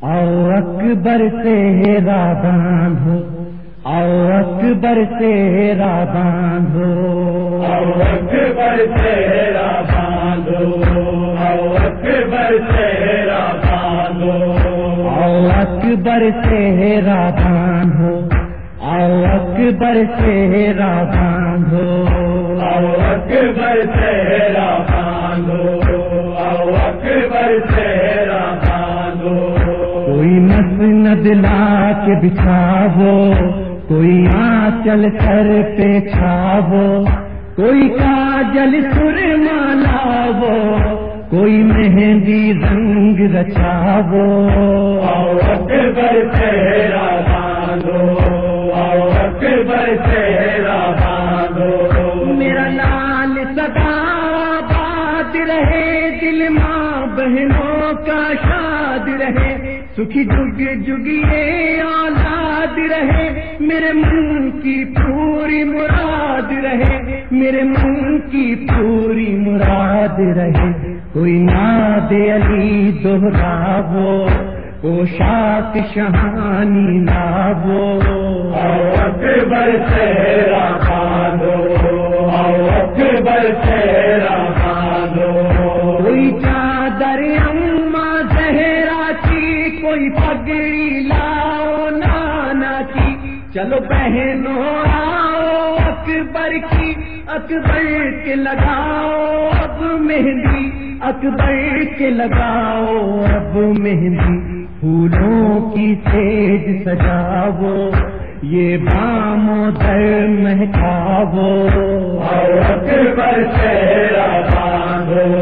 اور اکبر تیرا بان ہو اور اکبر تیرا بان ہو۔ اور اکبر تیرا بان ہو اور اکبر تیرا بان ہو۔ اور اکبر تیرا بان ہو اور اکبر تیرا بان ہو۔ اور اکبر تیرا اور اکبر مسند لا کے بچھاو کوئی آنچل سر پہ چھاو کوئی کاجل سر مالاو کوئی مہندی رنگ رچاو او اکبر تیرا باندھو اکبر تیرا باندھو۔ میرا لال سدا باد رہے بہنوں کا شاد رہے، سکھی جگ جگیے اولاد رہے۔ میرے من کی پوری مراد رہے۔ میرے من کی پوری مراد رہے۔ کوئی ناد علی دوہراو پوشاک شہانی لاو اکبر تیرا باندھو او اکبر تیرا کوئی پگڑی لاؤ نانا کی۔ چلو بہنوں، آؤ اکبر کی۔ اکبر کے لگاؤ اب مہندی۔ اکبر کے لگاؤ اب مہندی۔ پھولوں کی تیج سجاو یہ بام در مہکاو اکبر تیرا باندھو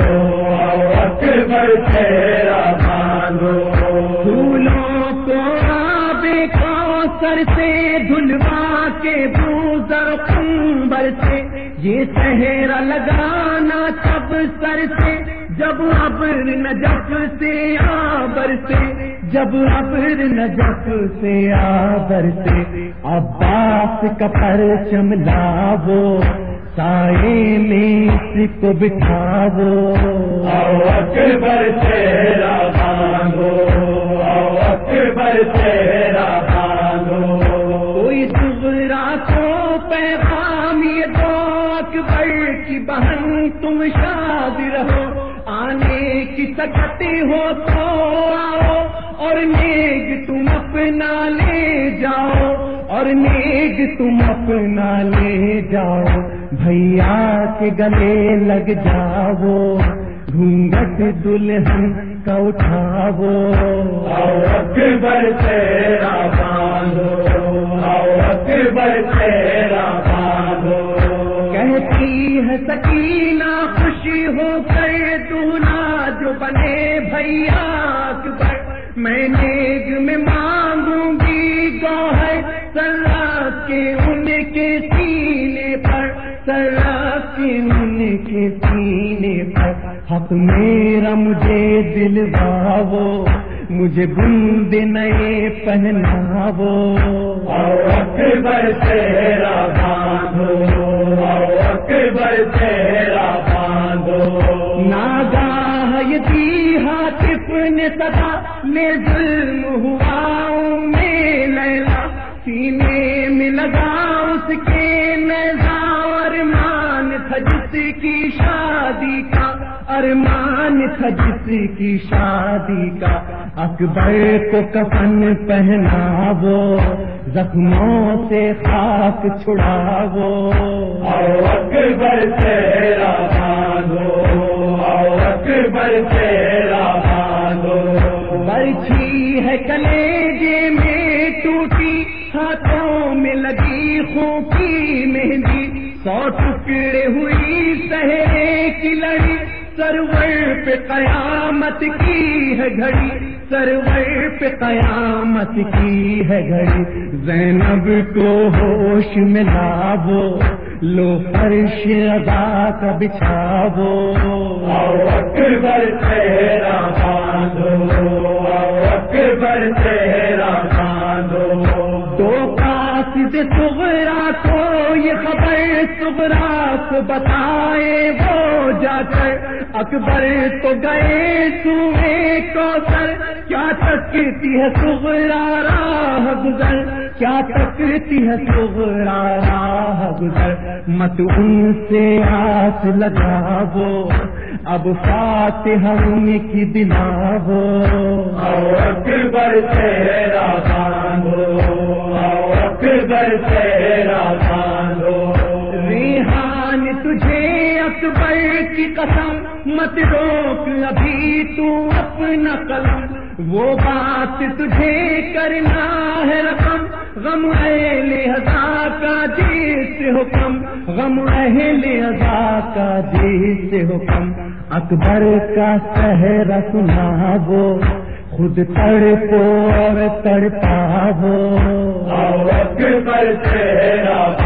اکبر تیرا کوثر سے دھلوا کے بوزر کمبر سے، یہ صحرا لگانا سب سر سے، جب ابر نجف سے آبر سے، جب ابر نجف سے آبر سے عباس کا پرچم لاو سائے میں کو بٹھاو اکبر تیرا کی تم شاد رہو۔ آنے کی سکتی ہو تو آؤ اور نیگ تم اپنا لے جاؤ۔ اور نیگ تم اپنا لے جاؤ۔ بھیا کے گلے لگ جاؤ۔ گھونگٹ دلہن کا اٹھاو اکبر تیرا ہے سکینہ، خوشی ہو کر دونا جو بنے بھیا اکبر میں نیگ میں مانگوں گی گوہر سرا کے ان کے سینے پر۔ سرا کے ان کے سینے پر۔ حق میرا مجھے دل باو مجھے بند نئے پہناو۔ او اکبر تیرا باندھو۔ ہاتف سدا میں ظلم ہوا میں لیلا سینے میں لگا اس کے نظار مان تھا جس کی شادی کا، ارمان تھا جس کی شادی کا۔ اکبر کو کفن پہناو، زخموں سے خاک چھڑاو۔ او اکبر تیرا باندھو اکبر تیرا کلیجے میں ٹوٹی، ہاتھوں میں لگی خوں کی مہندی۔ سو ٹکڑے ہوئی سہرے کی لڑی، سرور پہ قیامت کی ہے گھڑی۔ سرور پہ قیامت کی ہے گھڑی۔ زینب کو ہوش میں لاو لو فرش ادا کا بچھاو اکبر تیرا باندھو۔ اکبر تیرا باندھو دو قاصد صغرا کو یہ خبر صغرا کو بتائے وہ جا کر۔ اکبر تو گئے سوئے کو سر کیا تکتی ہے سغرا راہ گزر؟ کیا تکتی ہے سغرا راہ گزر؟ مت ان سے ہاتھ لگا وہ۔ اب فاتحہ ان کی اکبر تیرا اکبر تیرا باندھو ریحان تجھے اکبر کی قسم مت روک ابھی تو اپنا قلم۔ وہ بات تجھے کرنا ہے رقم۔ غم اہل ہزا کا سے حکم۔ غم اہل ہزا کا سے حکم۔ اکبر کا سہرا سنا وہ خود تڑپو اور تڑپا وہ۔ اکبر تیرا